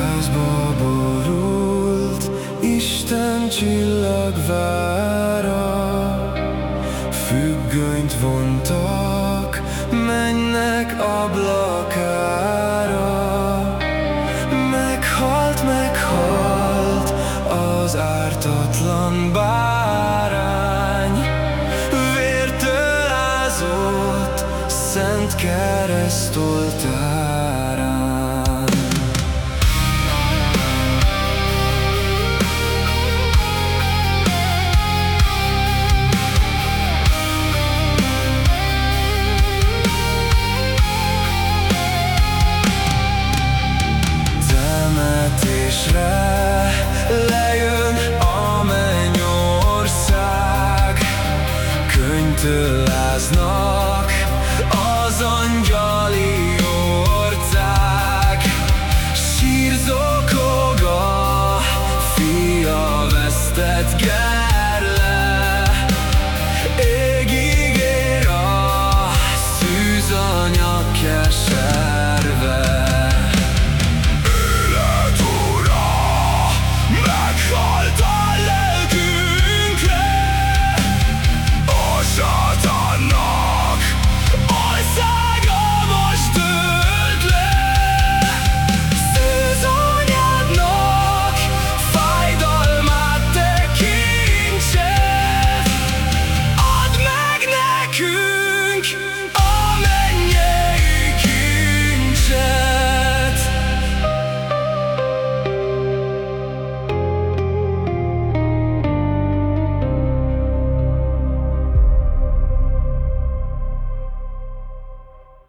házba borult Isten csillagvára Függönyt vontak, mennek ablakára. Meghalt, meghalt az ártatlan bárány. Vértől ázott, szent keresztoltára kitől láznak az angyali orcák. Sírzokog a fia vesztett gel.